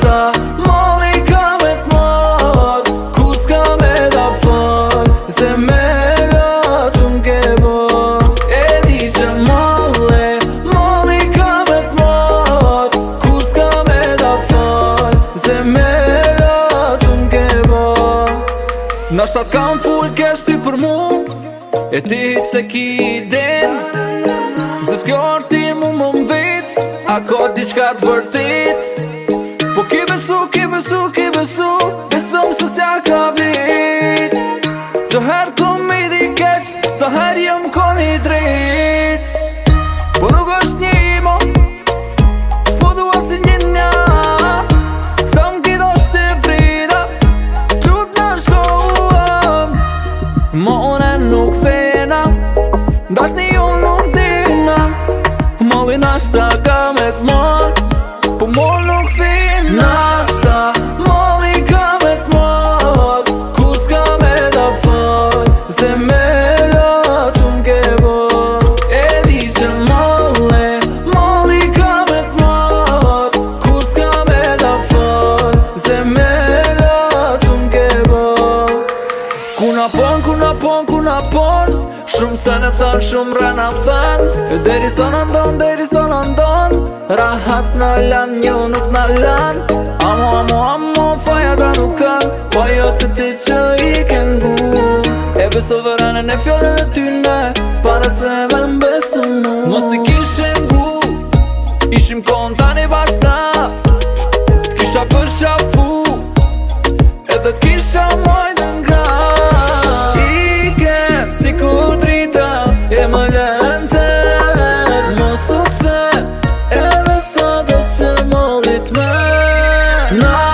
sa Mali ka me të mat Kur me da fal Se me ratu m'ke bo E di që mali Mali ka me të mat Kur s'ka da fal Se me ratu m'ke bo Na shtat kam full kesh ty për mu E ti se ki den Zës kjo ti mu më mbit Ako diçka të vërtit besu, ki besu Besëm së s'ja ka vlit Zëher kom me di keq Zëher jëm kon i drit Po nuk është një imo S'po duha si një nja kido shtë të vrida në shkohëm Mo mor Shumë se në thon, shumë rën a pëthën E deri sonë ndon, deri sonë ndon Rahas në lan, një nuk në lan Amo, amo, amo, faja da nuk kan Faja po jo të t'i që i këngu E beso vërënën e fjollën e ty në Para se e me në besu në Mos të kishë ngu Ishim kontan e barstab Kisha për shafu No